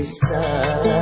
Kisah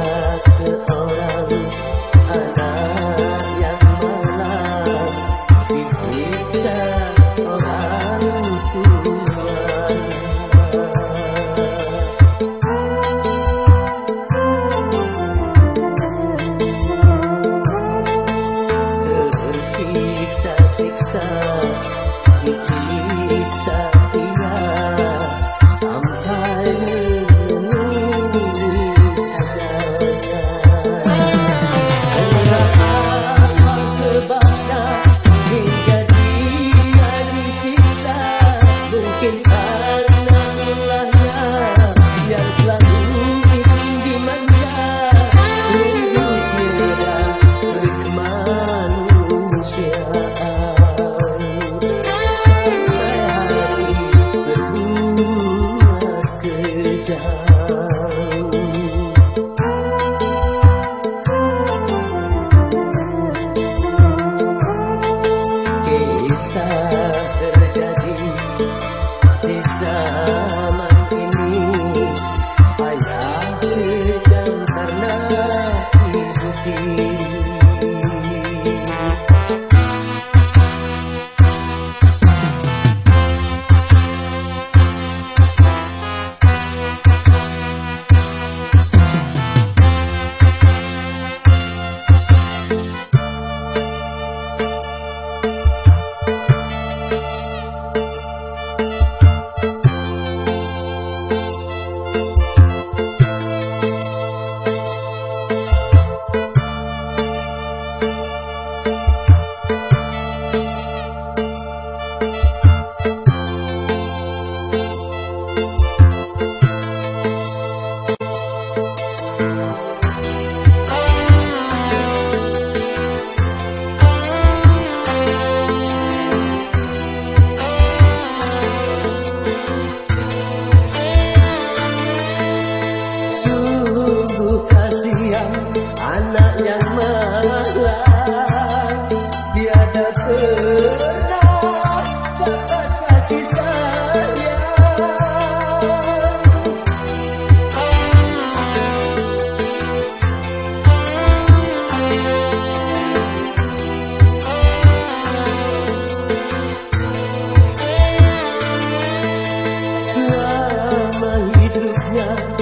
hidupnya